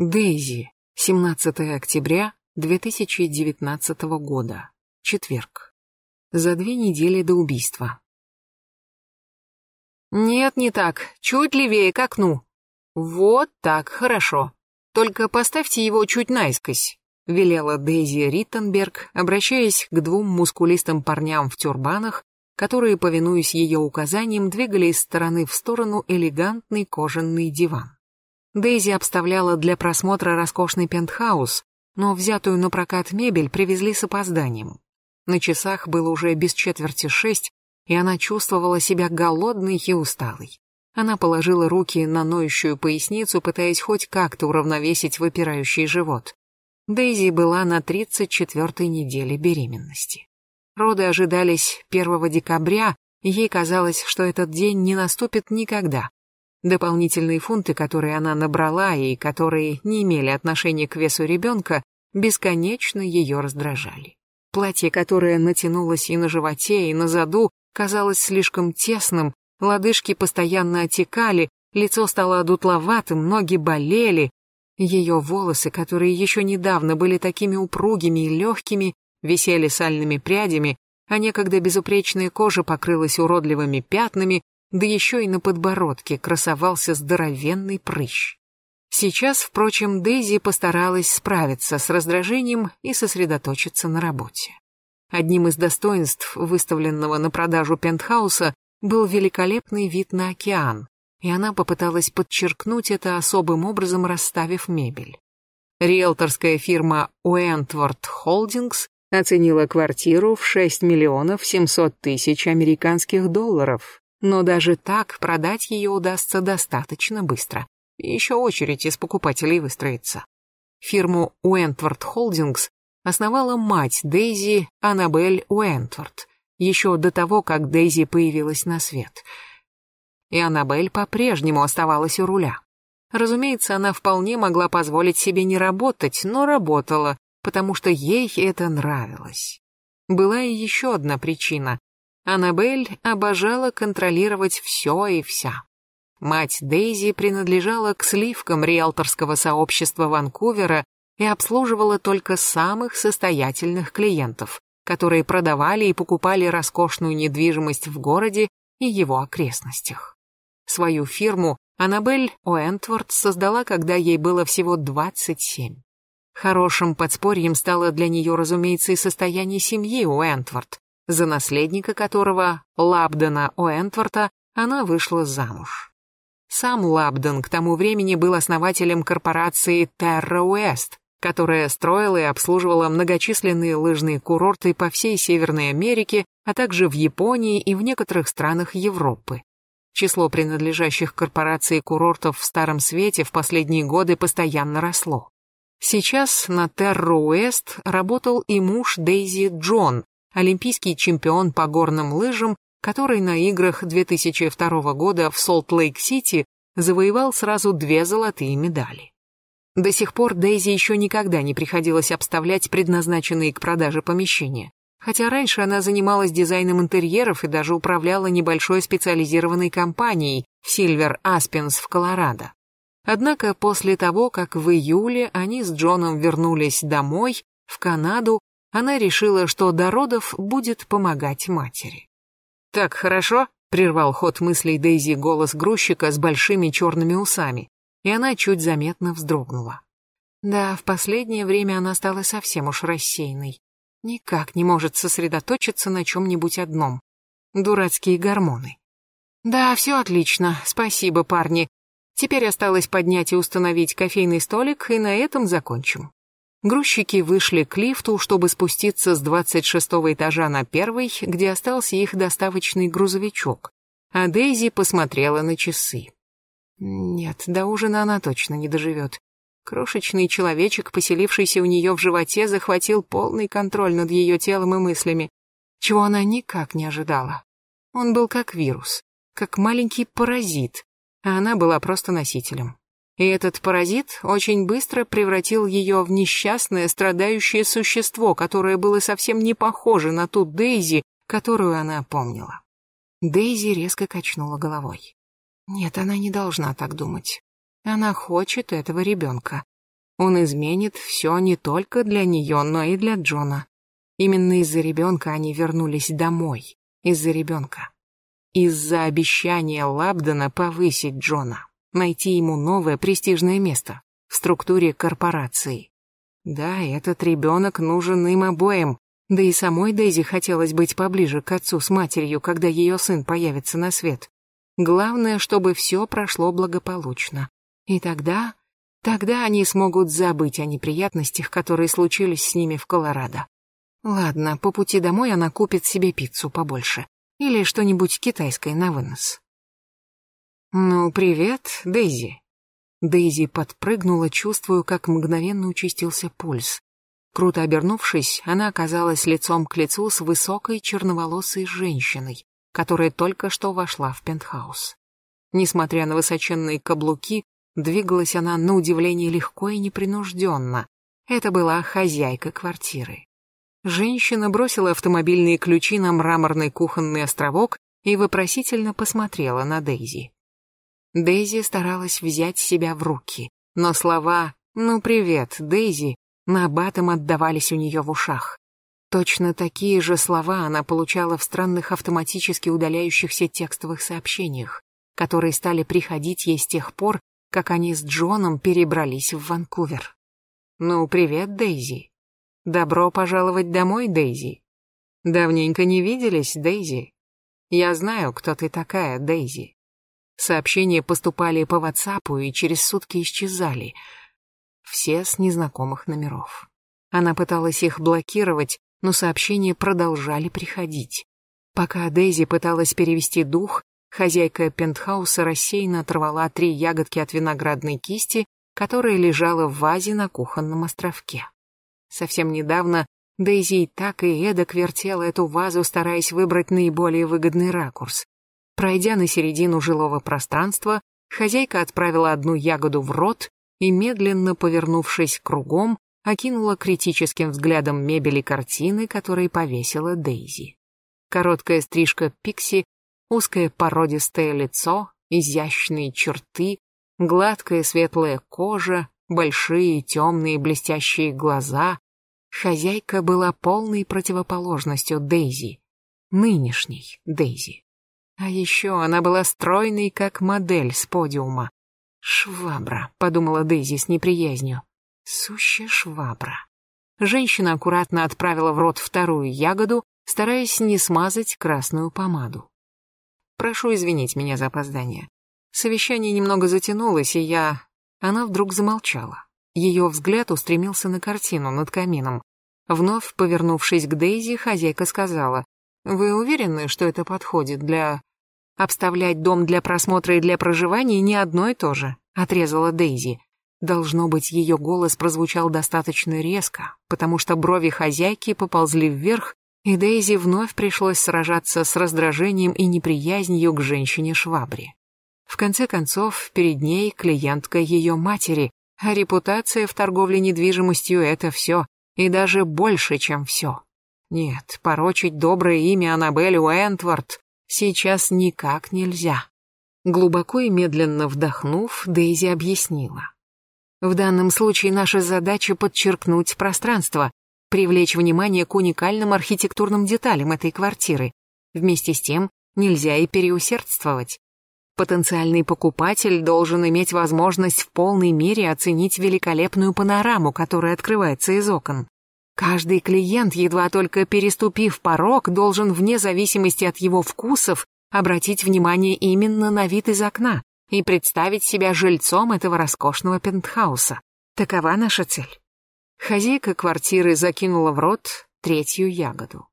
Дейзи, 17 октября 2019 года, четверг. За две недели до убийства. Нет, не так, чуть левее к окну. Вот так, хорошо. Только поставьте его чуть наискось, велела Дейзи Риттенберг, обращаясь к двум мускулистым парням в тюрбанах, которые, повинуясь ее указаниям, двигали из стороны в сторону элегантный кожаный диван. Дейзи обставляла для просмотра роскошный пентхаус, но взятую на прокат мебель привезли с опозданием. На часах было уже без четверти шесть, и она чувствовала себя голодной и усталой. Она положила руки на ноющую поясницу, пытаясь хоть как-то уравновесить выпирающий живот. Дейзи была на 34-й неделе беременности. Роды ожидались 1 декабря, и ей казалось, что этот день не наступит никогда. Дополнительные фунты, которые она набрала и которые не имели отношения к весу ребенка, бесконечно ее раздражали. Платье, которое натянулось и на животе, и на заду, казалось слишком тесным, лодыжки постоянно отекали, лицо стало одутловатым, ноги болели. Ее волосы, которые еще недавно были такими упругими и легкими, висели сальными прядями, а некогда безупречная кожа покрылась уродливыми пятнами, да еще и на подбородке красовался здоровенный прыщ. Сейчас, впрочем, Дейзи постаралась справиться с раздражением и сосредоточиться на работе. Одним из достоинств выставленного на продажу пентхауса был великолепный вид на океан, и она попыталась подчеркнуть это особым образом, расставив мебель. Риэлторская фирма Уэнтворд Холдингс оценила квартиру в 6 миллионов 700 тысяч американских долларов, но даже так продать ее удастся достаточно быстро. Еще очередь из покупателей выстроится. Фирму Уэнтворд Холдингс основала мать Дейзи Аннабель Уэнтворд, еще до того, как Дейзи появилась на свет. И Аннабель по-прежнему оставалась у руля. Разумеется, она вполне могла позволить себе не работать, но работала, потому что ей это нравилось. Была и еще одна причина. Аннабель обожала контролировать все и вся. Мать Дейзи принадлежала к сливкам риэлторского сообщества Ванкувера и обслуживала только самых состоятельных клиентов, которые продавали и покупали роскошную недвижимость в городе и его окрестностях. Свою фирму Аннабель Уэнтворд создала, когда ей было всего 27. Хорошим подспорьем стало для нее, разумеется, и состояние семьи Уэнтворд, за наследника которого, Лабдена Уэнтворта, она вышла замуж. Сам Лабден к тому времени был основателем корпорации Terra West, которая строила и обслуживала многочисленные лыжные курорты по всей Северной Америке, а также в Японии и в некоторых странах Европы. Число принадлежащих корпорации курортов в Старом Свете в последние годы постоянно росло. Сейчас на Терро-Уэст работал и муж Дейзи Джон, олимпийский чемпион по горным лыжам, который на играх 2002 года в Солт-Лейк-Сити завоевал сразу две золотые медали. До сих пор Дейзи еще никогда не приходилось обставлять предназначенные к продаже помещения, хотя раньше она занималась дизайном интерьеров и даже управляла небольшой специализированной компанией Silver Aspens в Колорадо. Однако после того, как в июле они с Джоном вернулись домой, в Канаду, она решила, что до родов будет помогать матери. «Так хорошо?» — прервал ход мыслей Дейзи голос грузчика с большими черными усами, и она чуть заметно вздрогнула. Да, в последнее время она стала совсем уж рассеянной. Никак не может сосредоточиться на чем-нибудь одном. Дурацкие гормоны. Да, все отлично, спасибо, парни. Теперь осталось поднять и установить кофейный столик, и на этом закончим. Грузчики вышли к лифту, чтобы спуститься с 26 этажа на первый, где остался их доставочный грузовичок. А Дейзи посмотрела на часы. Нет, до ужина она точно не доживет. Крошечный человечек, поселившийся у нее в животе, захватил полный контроль над ее телом и мыслями, чего она никак не ожидала. Он был как вирус, как маленький паразит, а она была просто носителем. И этот паразит очень быстро превратил ее в несчастное, страдающее существо, которое было совсем не похоже на ту Дейзи, которую она помнила. Дейзи резко качнула головой. Нет, она не должна так думать. Она хочет этого ребенка. Он изменит все не только для нее, но и для Джона. Именно из-за ребенка они вернулись домой. Из-за ребенка. Из-за обещания Лабдена повысить Джона. Найти ему новое престижное место в структуре корпорации. Да, этот ребенок нужен им обоим, да и самой Дейзи хотелось быть поближе к отцу с матерью, когда ее сын появится на свет. Главное, чтобы все прошло благополучно. И тогда... Тогда они смогут забыть о неприятностях, которые случились с ними в Колорадо. Ладно, по пути домой она купит себе пиццу побольше. Или что-нибудь китайское на вынос. «Ну, привет, Дейзи». Дейзи подпрыгнула, чувствуя, как мгновенно участился пульс. Круто обернувшись, она оказалась лицом к лицу с высокой черноволосой женщиной, которая только что вошла в пентхаус. Несмотря на высоченные каблуки, двигалась она на удивление легко и непринужденно. Это была хозяйка квартиры. Женщина бросила автомобильные ключи на мраморный кухонный островок и вопросительно посмотрела на Дейзи. Дейзи старалась взять себя в руки, но слова «Ну привет, Дейзи» набатом отдавались у нее в ушах. Точно такие же слова она получала в странных автоматически удаляющихся текстовых сообщениях, которые стали приходить ей с тех пор, как они с Джоном перебрались в Ванкувер. «Ну, привет, Дейзи. Добро пожаловать домой, Дейзи. Давненько не виделись, Дейзи. Я знаю, кто ты такая, Дейзи». Сообщения поступали по WhatsApp и через сутки исчезали. Все с незнакомых номеров. Она пыталась их блокировать, но сообщения продолжали приходить. Пока Дейзи пыталась перевести дух, хозяйка пентхауса рассеянно оторвала три ягодки от виноградной кисти, которая лежала в вазе на кухонном островке. Совсем недавно Дейзи так и эдак вертела эту вазу, стараясь выбрать наиболее выгодный ракурс. Пройдя на середину жилого пространства, хозяйка отправила одну ягоду в рот и, медленно повернувшись кругом, окинула критическим взглядом мебели картины, которые повесила Дейзи. Короткая стрижка Пикси, узкое породистое лицо, изящные черты, гладкая светлая кожа, большие темные блестящие глаза. Хозяйка была полной противоположностью Дейзи, нынешней Дейзи. А еще она была стройной, как модель с подиума. «Швабра», — подумала Дейзи с неприязнью. Сущая швабра. Женщина аккуратно отправила в рот вторую ягоду, стараясь не смазать красную помаду. Прошу извинить меня за опоздание. Совещание немного затянулось, и я... Она вдруг замолчала. Ее взгляд устремился на картину над камином. Вновь повернувшись к Дейзи, хозяйка сказала, «Вы уверены, что это подходит для...» «Обставлять дом для просмотра и для проживания не одно и то же», — отрезала Дейзи. Должно быть, ее голос прозвучал достаточно резко, потому что брови хозяйки поползли вверх, и Дейзи вновь пришлось сражаться с раздражением и неприязнью к женщине-швабре. В конце концов, перед ней клиентка ее матери, а репутация в торговле недвижимостью — это все, и даже больше, чем все. Нет, порочить доброе имя Аннабель Уэнтворд сейчас никак нельзя. Глубоко и медленно вдохнув, Дейзи объяснила. В данном случае наша задача подчеркнуть пространство, привлечь внимание к уникальным архитектурным деталям этой квартиры. Вместе с тем, нельзя и переусердствовать. Потенциальный покупатель должен иметь возможность в полной мере оценить великолепную панораму, которая открывается из окон. Каждый клиент, едва только переступив порог, должен вне зависимости от его вкусов обратить внимание именно на вид из окна и представить себя жильцом этого роскошного пентхауса. Такова наша цель. Хозяйка квартиры закинула в рот третью ягоду.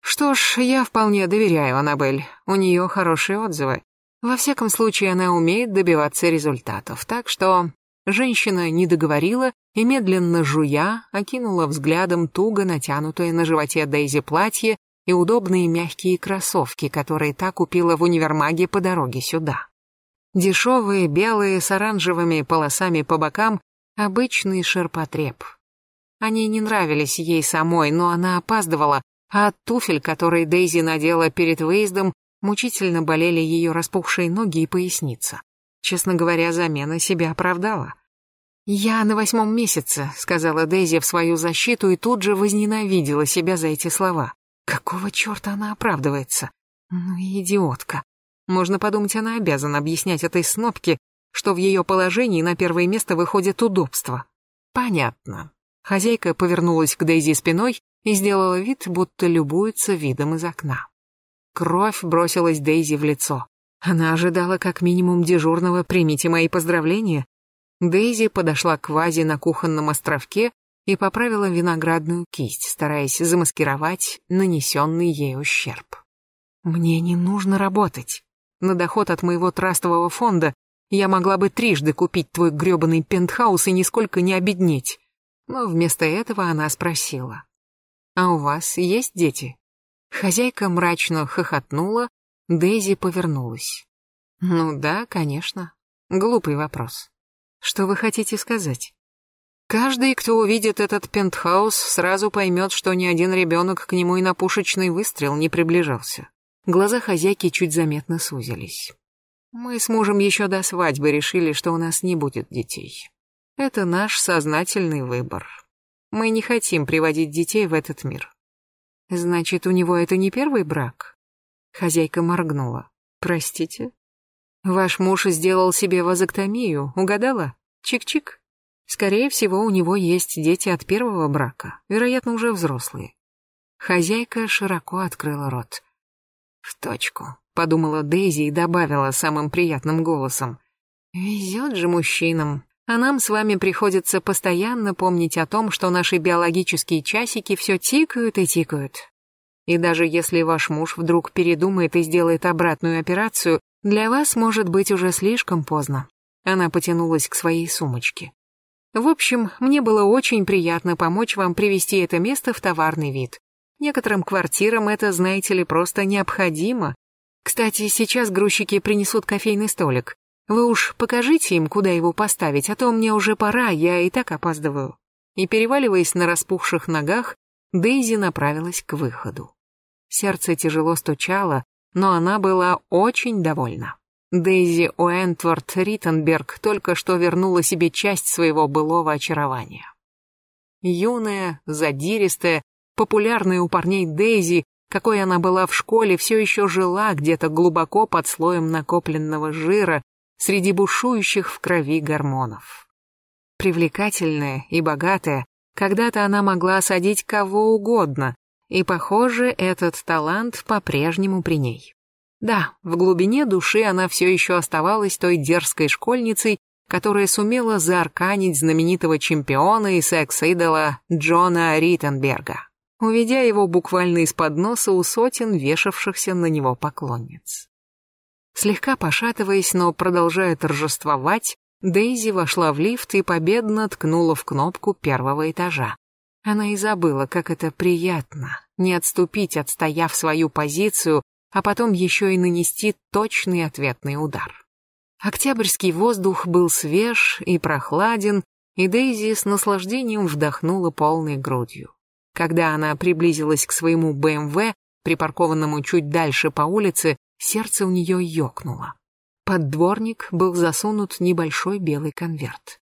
Что ж, я вполне доверяю Аннабель, у нее хорошие отзывы. Во всяком случае, она умеет добиваться результатов, так что... Женщина не договорила и, медленно жуя, окинула взглядом туго натянутое на животе Дейзи платье и удобные мягкие кроссовки, которые та купила в универмаге по дороге сюда. Дешевые, белые, с оранжевыми полосами по бокам, обычный ширпотреб. Они не нравились ей самой, но она опаздывала, а туфель, которые Дейзи надела перед выездом, мучительно болели ее распухшие ноги и поясница. Честно говоря, замена себя оправдала. «Я на восьмом месяце», — сказала Дейзи в свою защиту и тут же возненавидела себя за эти слова. Какого черта она оправдывается? Ну и идиотка. Можно подумать, она обязана объяснять этой снопке, что в ее положении на первое место выходит удобство. Понятно. Хозяйка повернулась к Дейзи спиной и сделала вид, будто любуется видом из окна. Кровь бросилась Дейзи в лицо. Она ожидала как минимум дежурного «примите мои поздравления». Дейзи подошла к вазе на кухонном островке и поправила виноградную кисть, стараясь замаскировать нанесенный ей ущерб. «Мне не нужно работать. На доход от моего трастового фонда я могла бы трижды купить твой грёбаный пентхаус и нисколько не обеднеть. Но вместо этого она спросила. «А у вас есть дети?» Хозяйка мрачно хохотнула, Дейзи повернулась. «Ну да, конечно. Глупый вопрос. Что вы хотите сказать?» Каждый, кто увидит этот пентхаус, сразу поймет, что ни один ребенок к нему и на пушечный выстрел не приближался. Глаза хозяйки чуть заметно сузились. Мы с мужем еще до свадьбы решили, что у нас не будет детей. Это наш сознательный выбор. Мы не хотим приводить детей в этот мир. Значит, у него это не первый брак? Хозяйка моргнула. Простите? Ваш муж сделал себе вазоктомию, угадала? Чик-чик. Скорее всего, у него есть дети от первого брака, вероятно, уже взрослые. Хозяйка широко открыла рот. В точку подумала Дейзи и добавила самым приятным голосом. Везет же мужчинам. А нам с вами приходится постоянно помнить о том, что наши биологические часики все тикают и тикают. И даже если ваш муж вдруг передумает и сделает обратную операцию, для вас может быть уже слишком поздно. Она потянулась к своей сумочке. В общем, мне было очень приятно помочь вам привести это место в товарный вид. Некоторым квартирам это, знаете ли, просто необходимо, кстати, сейчас грузчики принесут кофейный столик. Вы уж покажите им, куда его поставить, а то мне уже пора, я и так опаздываю. И переваливаясь на распухших ногах, Дейзи направилась к выходу. Сердце тяжело стучало, но она была очень довольна. Дейзи Уэнтворд Риттенберг только что вернула себе часть своего былого очарования. Юная, задиристая, популярная у парней Дейзи какой она была в школе, все еще жила где-то глубоко под слоем накопленного жира среди бушующих в крови гормонов. Привлекательная и богатая, когда-то она могла осадить кого угодно, и, похоже, этот талант по-прежнему при ней. Да, в глубине души она все еще оставалась той дерзкой школьницей, которая сумела заарканить знаменитого чемпиона и секс-идола Джона Риттенберга уведя его буквально из-под носа у сотен вешавшихся на него поклонниц. Слегка пошатываясь, но продолжая торжествовать, Дейзи вошла в лифт и победно ткнула в кнопку первого этажа. Она и забыла, как это приятно, не отступить, отстояв свою позицию, а потом еще и нанести точный ответный удар. Октябрьский воздух был свеж и прохладен, и Дейзи с наслаждением вдохнула полной грудью. Когда она приблизилась к своему БМВ, припаркованному чуть дальше по улице, сердце у нее ёкнуло. Под дворник был засунут небольшой белый конверт.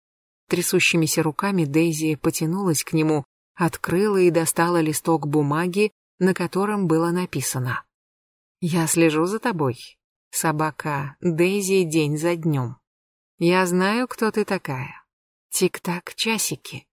Трясущимися руками Дейзи потянулась к нему, открыла и достала листок бумаги, на котором было написано «Я слежу за тобой, собака Дейзи день за днем. Я знаю, кто ты такая. Тик-так, часики.